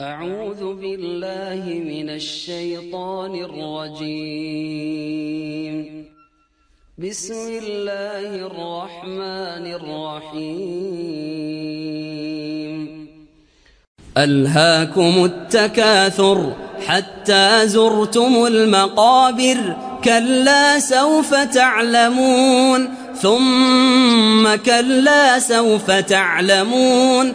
أعوذ بالله من الشيطان الرجيم. بسم الله الرحمن الرحيم. ألهاكم التكاثر حتى زرتم المقابر كلا سوف تعلمون ثم كلا سوف تعلمون